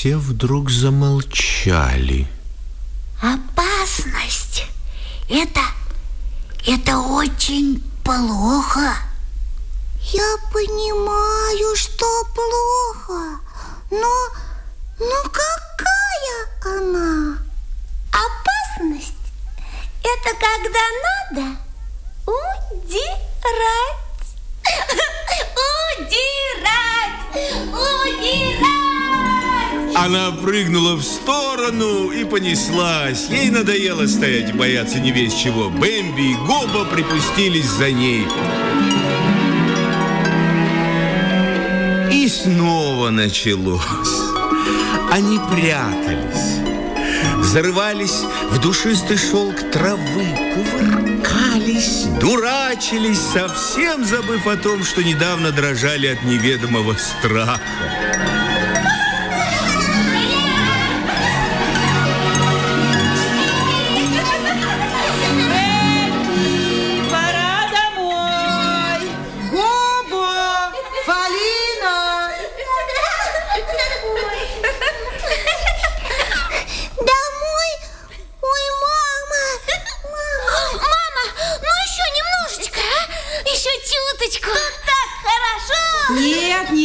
все вдруг замолчали. Опасность. Это, это очень плохо. Я понимаю, что плохо, но, но какая она? Опасность – это когда надо удирать. Удирать! Удирать! Она прыгнула в сторону и понеслась. Ей надоело стоять и бояться не весь чего. Бэмби и Гоба припустились за ней. И снова началось. Они прятались, зарывались в душистый шелк травы, кувыркались, дурачились, совсем забыв о том, что недавно дрожали от неведомого страха.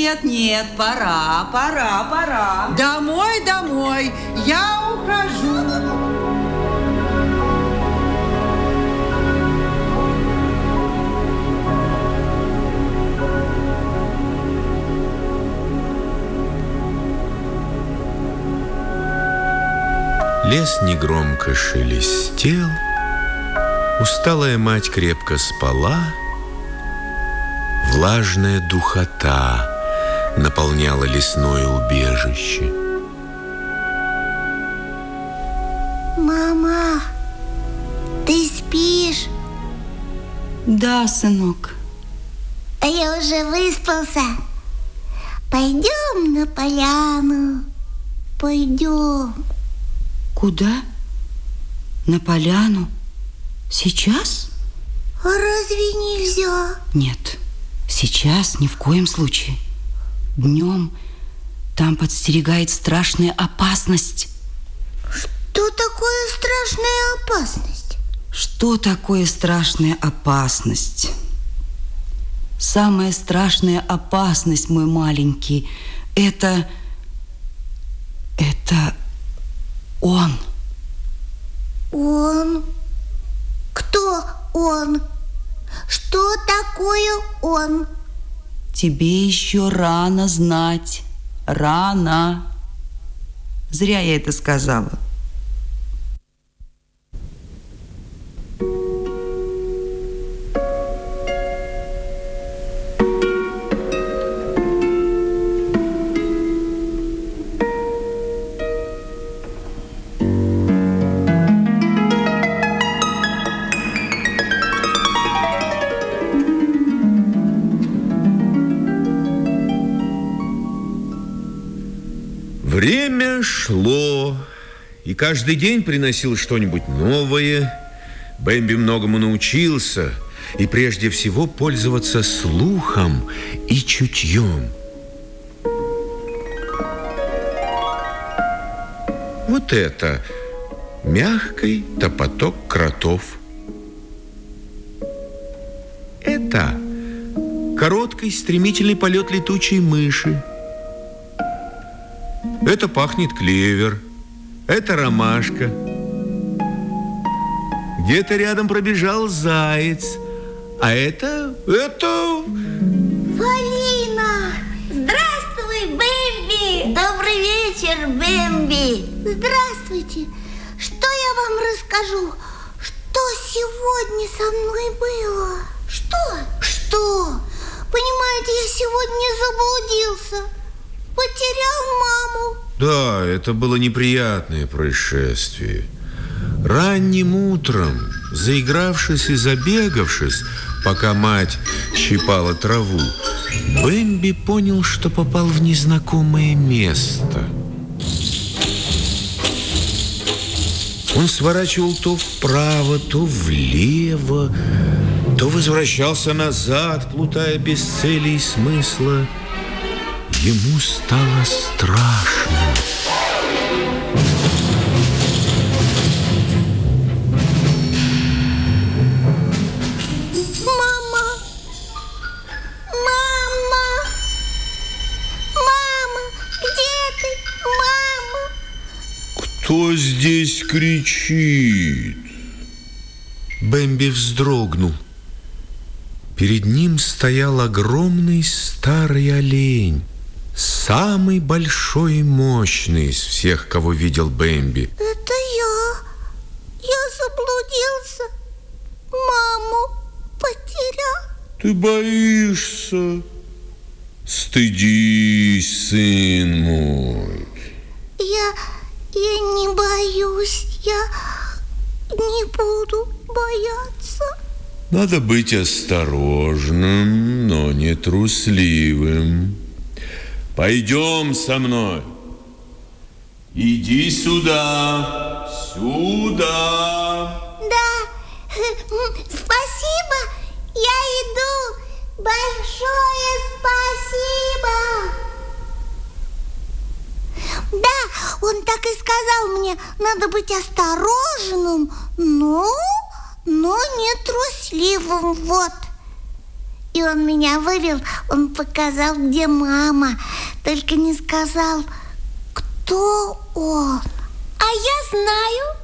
Нет, нет, пора, пора, пора. Домой, домой, я ухожу. Лес негромко шелестел, Усталая мать крепко спала, Влажная духота наполняла лесное убежище. Мама, ты спишь? Да, сынок. А я уже выспался. Пойдем на поляну. Пойдем. Куда? На поляну? Сейчас? А разве нельзя? Нет, сейчас ни в коем случае. Днем там подстерегает страшная опасность. Что такое страшная опасность? Что такое страшная опасность? Самая страшная опасность, мой маленький, это... Это он. Он? Кто он? Что такое он? Тебе еще рано знать. Рано. Зря я это сказала. Каждый день приносил что-нибудь новое. Бэмби многому научился, и прежде всего пользоваться слухом и чутьем. Вот это мягкий топоток кротов. Это короткий стремительный полет летучей мыши. Это пахнет клевер. Это ромашка. Где-то рядом пробежал заяц. А это... Это... Полина! Здравствуй, Бэмби. Добрый вечер, Бэмби! Здравствуйте! Что я вам расскажу? Что сегодня со мной было? Что? Что? Понимаете, я сегодня заблудился. Потерял маму. Да, это было неприятное происшествие. Ранним утром, заигравшись и забегавшись, пока мать щипала траву, Бэмби понял, что попал в незнакомое место. Он сворачивал то вправо, то влево, то возвращался назад, плутая без цели и смысла. Ему стало страшно. Мама! Мама! Мама! Где ты? Мама! Кто здесь кричит? Бэмби вздрогнул. Перед ним стоял огромный старый олень Самый большой и мощный из всех, кого видел Бэмби. Это я. Я заблудился. Маму потерял. Ты боишься? Стыдись, сын мой. Я, я не боюсь. Я не буду бояться. Надо быть осторожным, но не трусливым. Пойдем со мной. Иди сюда, сюда. Да, спасибо, я иду. Большое спасибо. Да, он так и сказал мне, надо быть осторожным, но, но не трусливым, вот. И он меня вывел, он показал, где мама, только не сказал, кто он. А я знаю.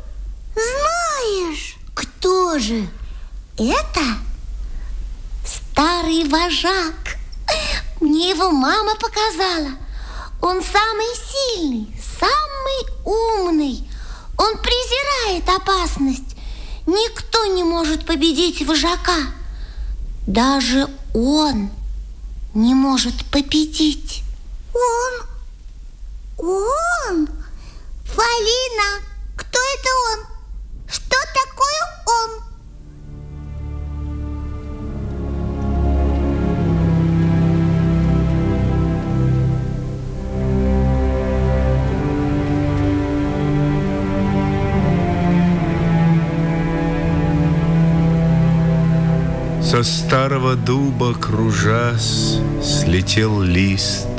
Знаешь, кто же? Это старый вожак. Мне его мама показала. Он самый сильный, самый умный. Он презирает опасность. Никто не может победить вожака. Даже он не может победить. Он? Он? Фалина, кто это он? Что такое он? Со старого дуба, кружась, слетел лист.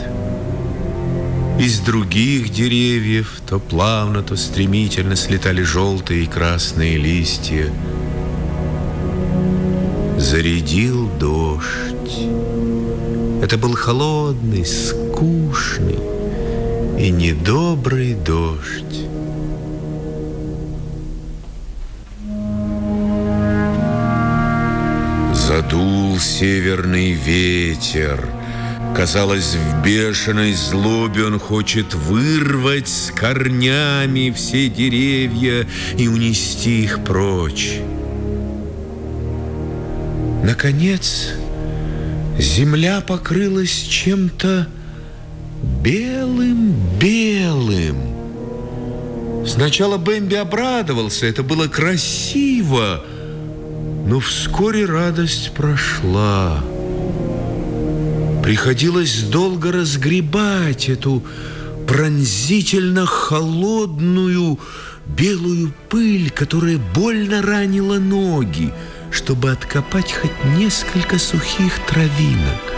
Из других деревьев то плавно, то стремительно слетали желтые и красные листья. Зарядил дождь. Это был холодный, скучный и недобрый дождь. Задул северный ветер. Казалось, в бешеной злобе он хочет вырвать с корнями все деревья и унести их прочь. Наконец, земля покрылась чем-то белым-белым. Сначала Бэмби обрадовался, это было красиво, но вскоре радость прошла. Приходилось долго разгребать эту пронзительно холодную белую пыль, которая больно ранила ноги, чтобы откопать хоть несколько сухих травинок.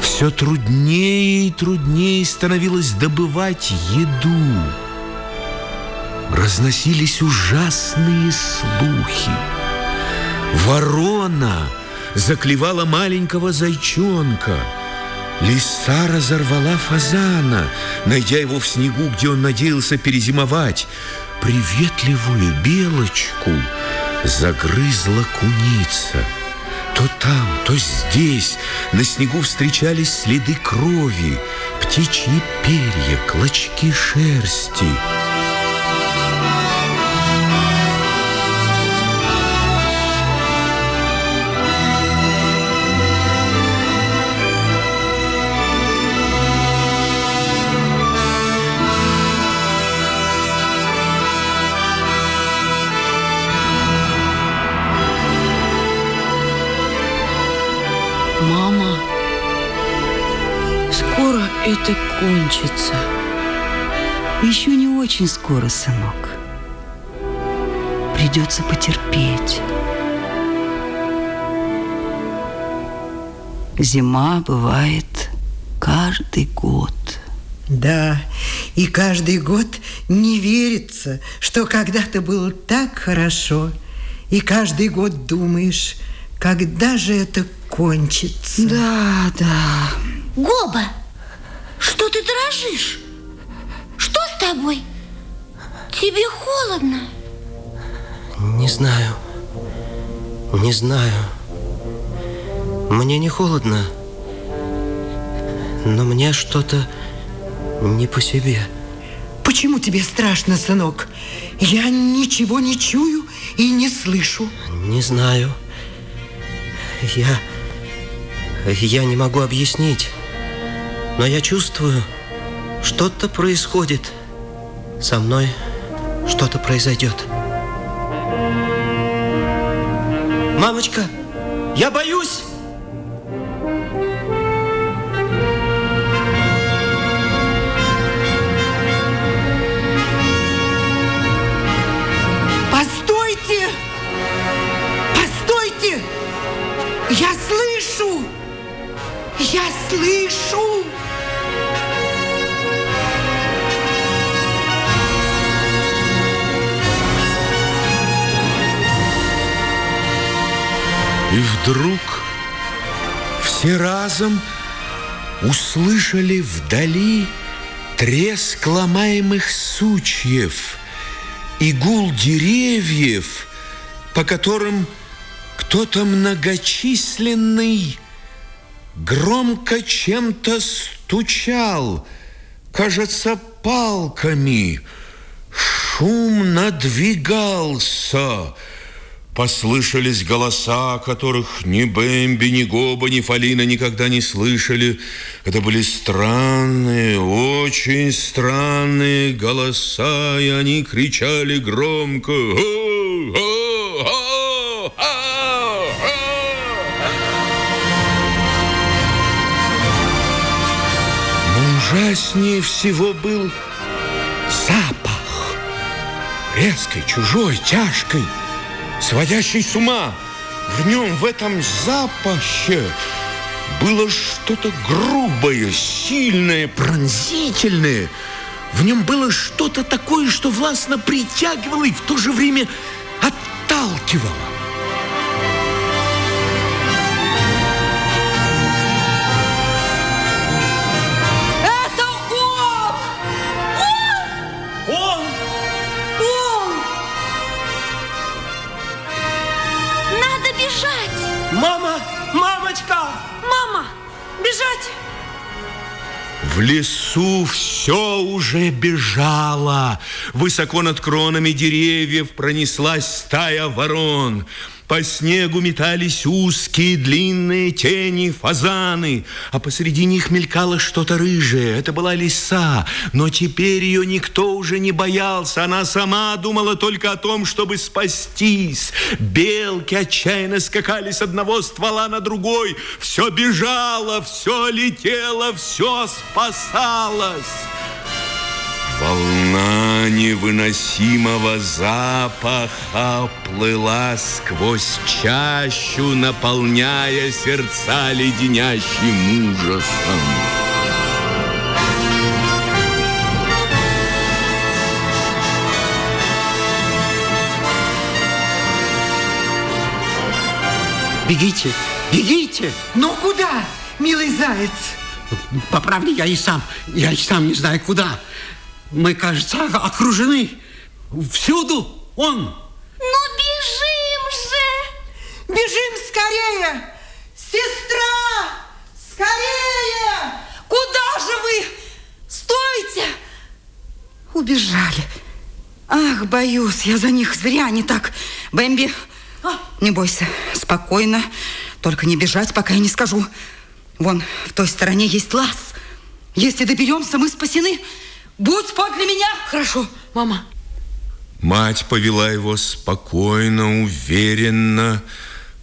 Все труднее и труднее становилось добывать еду. Разносились ужасные слухи. Ворона заклевала маленького зайчонка. Лиса разорвала фазана, найдя его в снегу, где он надеялся перезимовать. Приветливую белочку загрызла куница. То там, то здесь на снегу встречались следы крови, птичьи перья, клочки шерсти. Очень скоро, сынок. Придется потерпеть. Зима бывает каждый год. Да, и каждый год не верится, что когда-то было так хорошо. И каждый год думаешь, когда же это кончится. Да, да. Гоба, что ты дрожишь? Что с тобой? Тебе холодно? Не знаю. Не знаю. Мне не холодно. Но мне что-то не по себе. Почему тебе страшно, сынок? Я ничего не чую и не слышу. Не знаю. Я... Я не могу объяснить. Но я чувствую, что-то происходит. Со мной что-то произойдет. Мамочка, я боюсь! Постойте! Постойте! Я слышу! Я слышу! И вдруг все разом услышали вдали треск ломаемых сучьев и гул деревьев, по которым кто-то многочисленный громко чем-то стучал, кажется, палками. Шум надвигался. Послышались голоса, которых ни Бэмби, ни Гоба, ни Фалина никогда не слышали. Это были странные, очень странные голоса, и они кричали громко. Но ужаснее всего был запах. Резкой, чужой, тяжкой, сводящий с ума. В нем, в этом запахе, было что-то грубое, сильное, пронзительное. В нем было что-то такое, что властно притягивало и в то же время отталкивало. В лесу все уже бежало. Высоко над кронами деревьев пронеслась стая ворон. По снегу метались узкие длинные тени фазаны, а посреди них мелькало что-то рыжее. Это была лиса, но теперь ее никто уже не боялся. Она сама думала только о том, чтобы спастись. Белки отчаянно скакали с одного ствола на другой. Все бежало, все летело, все спасалось. Волна невыносимого запаха плыла сквозь чащу, наполняя сердца леденящим ужасом. Бегите, бегите! Ну куда, милый заяц? По правде, я и сам, я и сам не знаю куда. Мы, кажется, окружены. Всюду он. Ну, бежим же! Бежим скорее! Сестра! Скорее! Куда же вы? Стойте! Убежали. Ах, боюсь, я за них зря не так. Бэмби, не бойся, спокойно. Только не бежать, пока я не скажу. Вон, в той стороне есть лаз. Если доберемся, мы спасены. Будь подле меня. Хорошо, мама. Мать повела его спокойно, уверенно,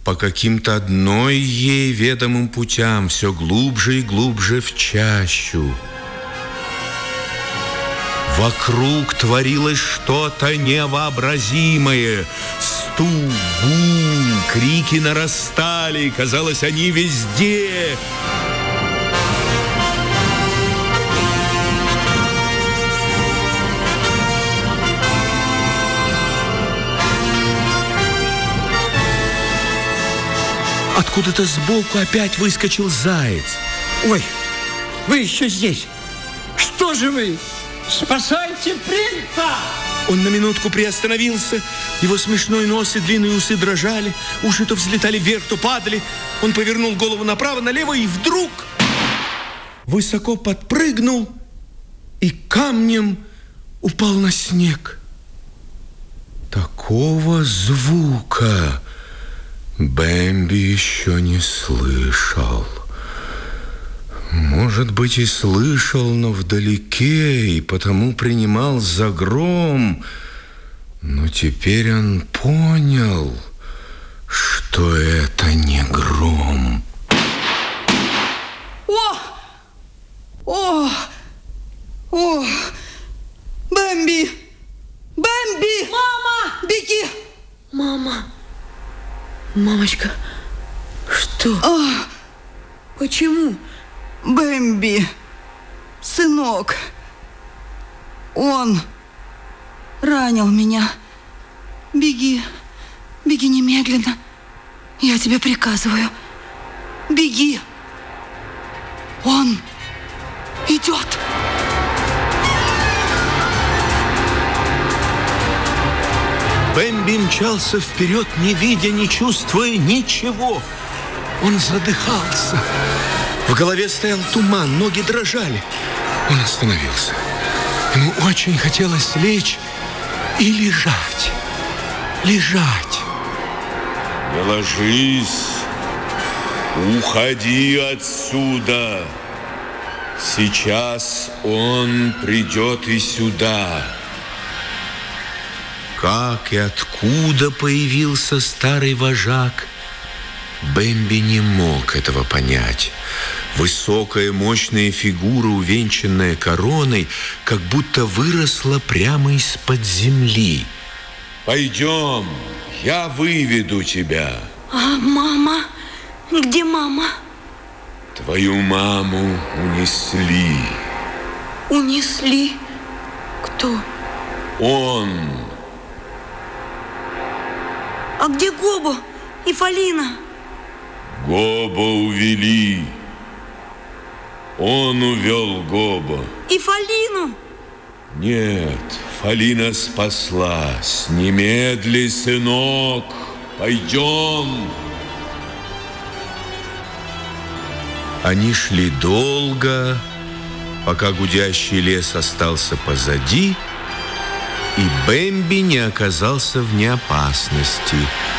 по каким-то одной ей ведомым путям, все глубже и глубже в чащу. Вокруг творилось что-то невообразимое. Стук, гул, крики нарастали, казалось, они везде. Откуда-то сбоку опять выскочил заяц. Ой, вы еще здесь. Что же вы? Спасайте принца! Он на минутку приостановился. Его смешной нос и длинные усы дрожали. Уши то взлетали вверх, то падали. Он повернул голову направо, налево и вдруг высоко подпрыгнул и камнем упал на снег. Такого звука Бэмби еще не слышал. Может быть, и слышал, но вдалеке, и потому принимал за гром. Но теперь он понял, что это не гром. О! О! О! Бэмби! Бэмби! Мама! Беги! Мама! Мамочка, что? А, Почему? Бэмби! Сынок! Он ранил меня. Беги, беги немедленно. Я тебе приказываю. Беги. Он идет. Бэмби мчался вперед, не видя, не чувствуя ничего. Он задыхался. В голове стоял туман, ноги дрожали. Он остановился. Ему очень хотелось лечь и лежать. Лежать. Ложись. Уходи отсюда. Сейчас он придет и сюда. Как и откуда появился старый вожак, Бэмби не мог этого понять. Высокая, мощная фигура, увенчанная короной, как будто выросла прямо из-под земли. Пойдем, я выведу тебя. А мама? Где мама? Твою маму унесли. Унесли? Кто? Он. А где Гобо и Фалина? Гоба увели. Он увел Гоба. И Фалину? Нет, Фалина спаслась. Немедли, сынок. Пойдем. Они шли долго, пока гудящий лес остался позади, и Бэмби не оказался вне опасности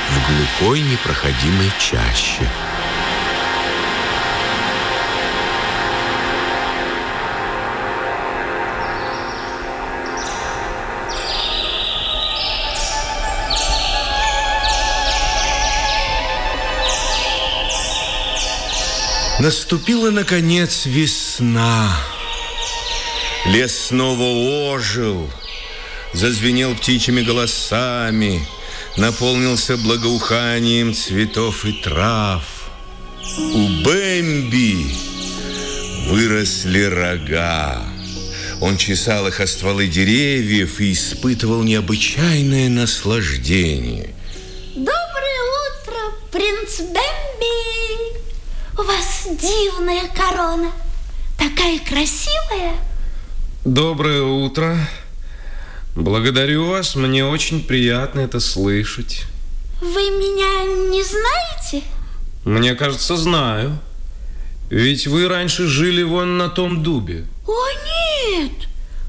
в глухой непроходимой чаще. Наступила, наконец, весна. Лес снова ожил, зазвенел птичьими голосами, наполнился благоуханием цветов и трав. У Бэмби выросли рога. Он чесал их о стволы деревьев и испытывал необычайное наслаждение. Доброе утро, принц Бэмби. У вас дивная корона. Такая красивая. Доброе утро. Благодарю вас, мне очень приятно это слышать. Вы меня не знаете? Мне кажется, знаю. Ведь вы раньше жили вон на том дубе. О, нет!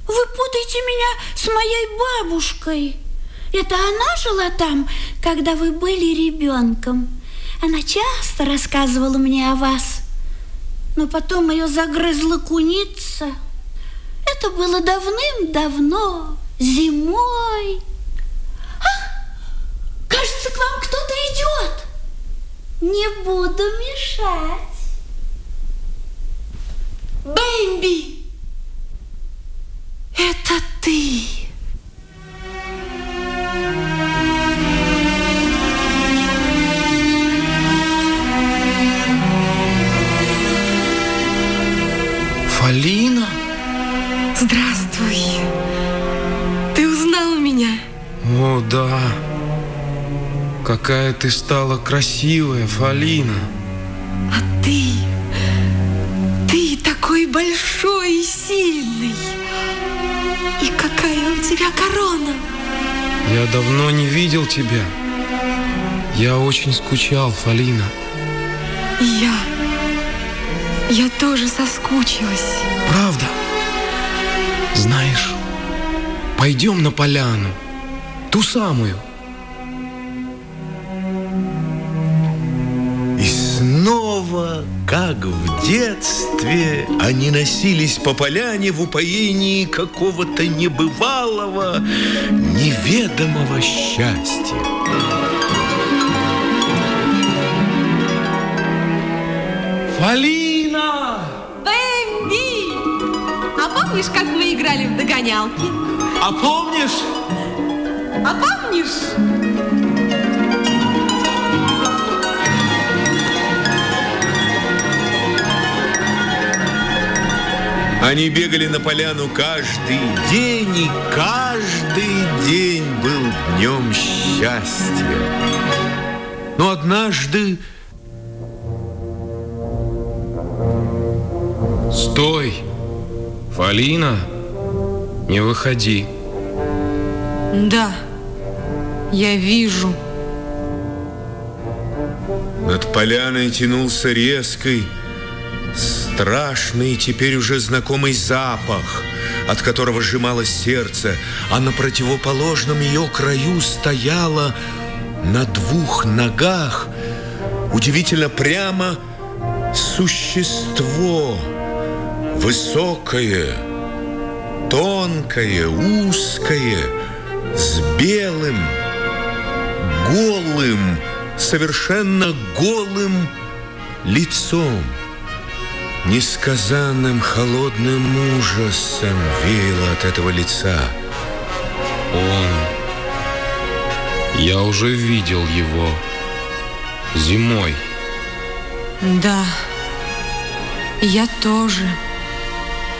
Вы путаете меня с моей бабушкой. Это она жила там, когда вы были ребенком. Она часто рассказывала мне о вас. Но потом ее загрызла куница. Это было давным-давно, зимой. А, кажется, к вам кто-то идет. Не буду мешать. Бэмби! Это ты! Какая ты стала красивая, Фалина. А ты... Ты такой большой и сильный. И какая у тебя корона. Я давно не видел тебя. Я очень скучал, Фалина. И я. Я тоже соскучилась. Правда? Знаешь, пойдем на поляну. Ту самую. Снова, как в детстве, они носились по поляне в упоении какого-то небывалого, неведомого счастья. Фалина! Бэмби! А помнишь, как мы играли в догонялки? А помнишь? А помнишь? Они бегали на поляну каждый день, и каждый день был днем счастья. Но однажды Стой! Фалина, не выходи. Да, я вижу. над поляной тянулся резкий, страшный, теперь уже знакомый запах, от которого сжималось сердце, а на противоположном ее краю стояла на двух ногах удивительно прямо существо, высокое, тонкое, узкое, с белым, голым, совершенно голым лицом. Несказанным холодным ужасом веяло от этого лица. Он. Я уже видел его. Зимой. Да, я тоже.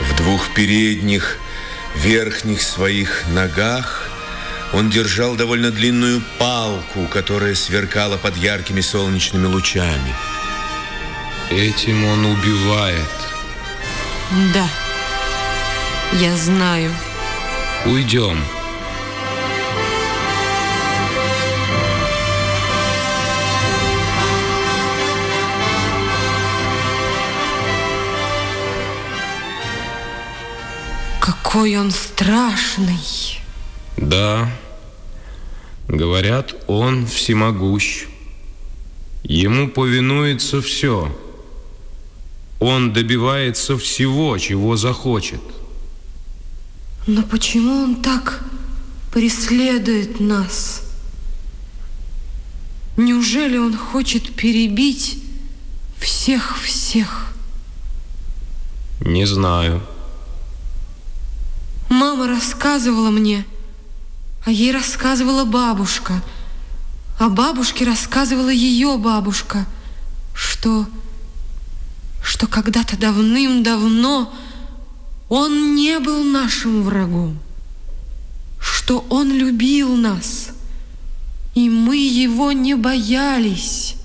В двух передних, верхних своих ногах он держал довольно длинную палку, которая сверкала под яркими солнечными лучами. Этим он убивает. Да, я знаю. Уйдем. Какой он страшный. Да. Говорят, он всемогущ. Ему повинуется все. Он добивается всего, чего захочет. Но почему он так преследует нас? Неужели он хочет перебить всех-всех? Не знаю. Мама рассказывала мне, а ей рассказывала бабушка, а бабушке рассказывала ее бабушка, что, что когда-то давным-давно он не был нашим врагом, что он любил нас, и мы его не боялись.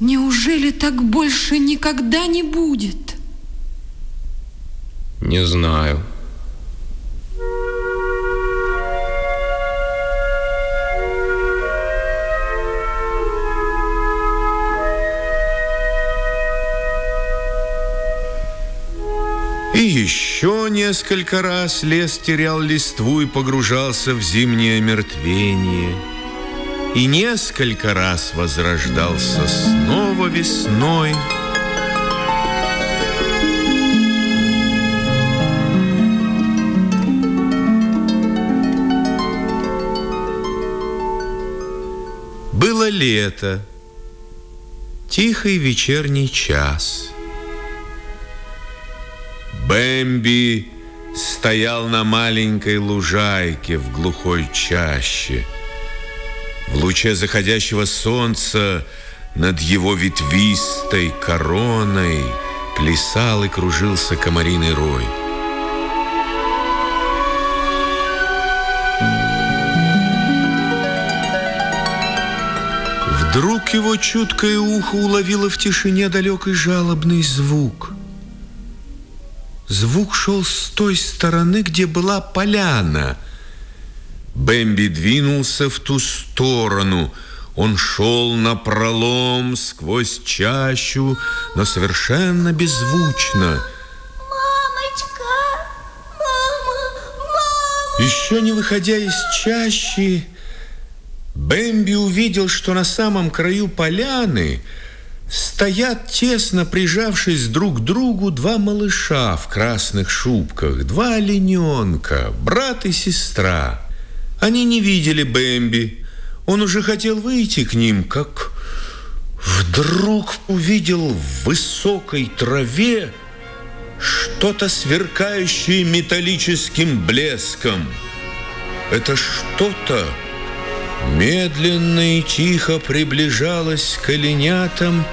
Неужели так больше никогда не будет? Не знаю. И еще несколько раз лес терял листву и погружался в зимнее мертвение. И несколько раз возрождался снова весной. Было лето, тихий вечерний час. Бэмби стоял на маленькой лужайке в глухой чаще. В луче заходящего солнца над его ветвистой короной плясал и кружился комариный рой. Вдруг его чуткое ухо уловило в тишине далекий жалобный звук. Звук шел с той стороны, где была поляна. Бэмби двинулся в ту сторону. Он шел на пролом сквозь чащу, но совершенно беззвучно. Мамочка! Мама! Мама! Еще не выходя из чащи, Бэмби увидел, что на самом краю поляны стоят, тесно прижавшись друг к другу, два малыша в красных шубках, два олененка, брат и сестра. Они не видели Бэмби. Он уже хотел выйти к ним, как вдруг увидел в высокой траве что-то сверкающее металлическим блеском. Это что-то медленно и тихо приближалось к оленятам,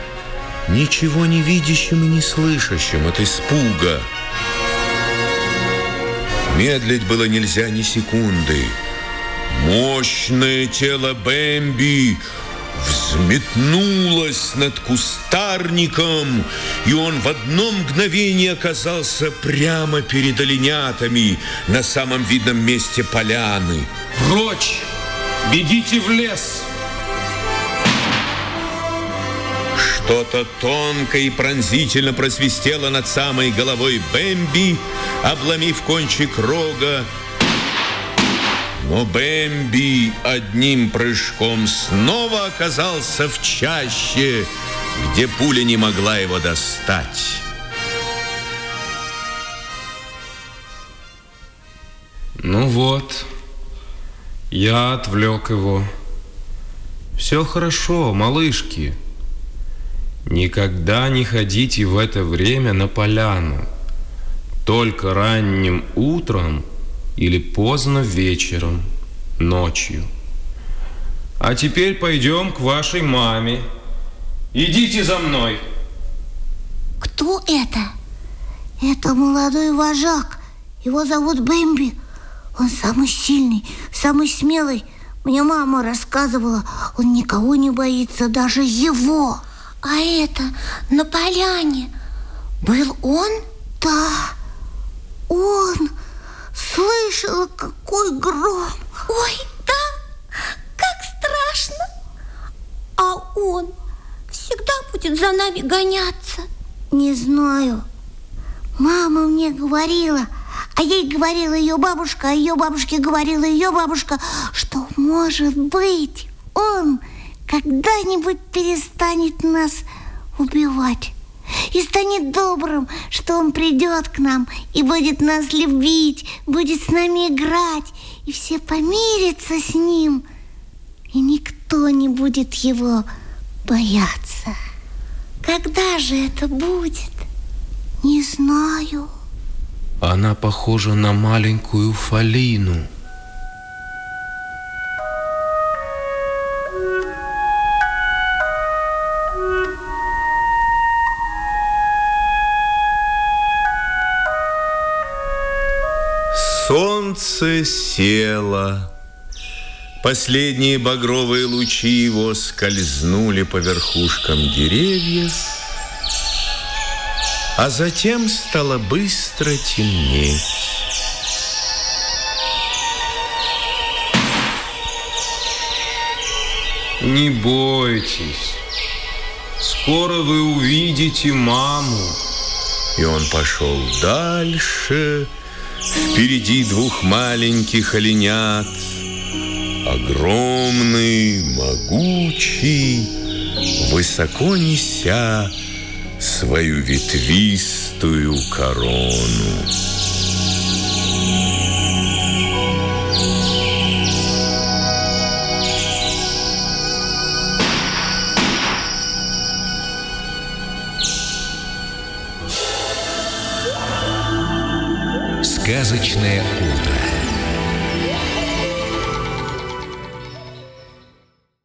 ничего не видящим и не слышащим от испуга. Медлить было нельзя ни секунды. Мощное тело Бэмби взметнулось над кустарником, и он в одно мгновение оказался прямо перед оленятами на самом видном месте поляны. Прочь! Бегите в лес! Что-то тонко и пронзительно просвистело над самой головой Бэмби, обломив кончик рога. Но Бэмби одним прыжком снова оказался в чаще, где пуля не могла его достать. Ну вот, я отвлек его. Все хорошо, малышки. Никогда не ходите в это время на поляну. Только ранним утром или поздно вечером, ночью. А теперь пойдем к вашей маме. Идите за мной. Кто это? Это молодой вожак. Его зовут Бэмби. Он самый сильный, самый смелый. Мне мама рассказывала, он никого не боится, даже его. А это на поляне был он? Да, он. Слышала, какой гром. Ой, да? Как страшно. А он всегда будет за нами гоняться? Не знаю. Мама мне говорила, а ей говорила ее бабушка, а ее бабушке говорила ее бабушка, что, может быть, он когда-нибудь перестанет нас убивать и станет добрым, что он придет к нам и будет нас любить, будет с нами играть, и все помирятся с ним, и никто не будет его бояться. Когда же это будет? Не знаю. Она похожа на маленькую Фалину. Солнце село. Последние багровые лучи его скользнули по верхушкам деревьев, а затем стало быстро темнеть. Не бойтесь. Скоро вы увидите маму. И он пошел дальше, впереди двух маленьких оленят, огромный, могучий, высоко неся свою ветвистую корону. Сказочное утро.